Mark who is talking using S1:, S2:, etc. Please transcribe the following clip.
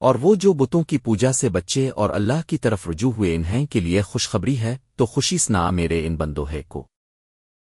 S1: اور وہ جو بتوں کی پوجا سے بچے اور اللہ کی طرف رجوع ہوئے انہیں کے لیے خوشخبری ہے، تو خوشی سنا میرے ان بندوہے کو۔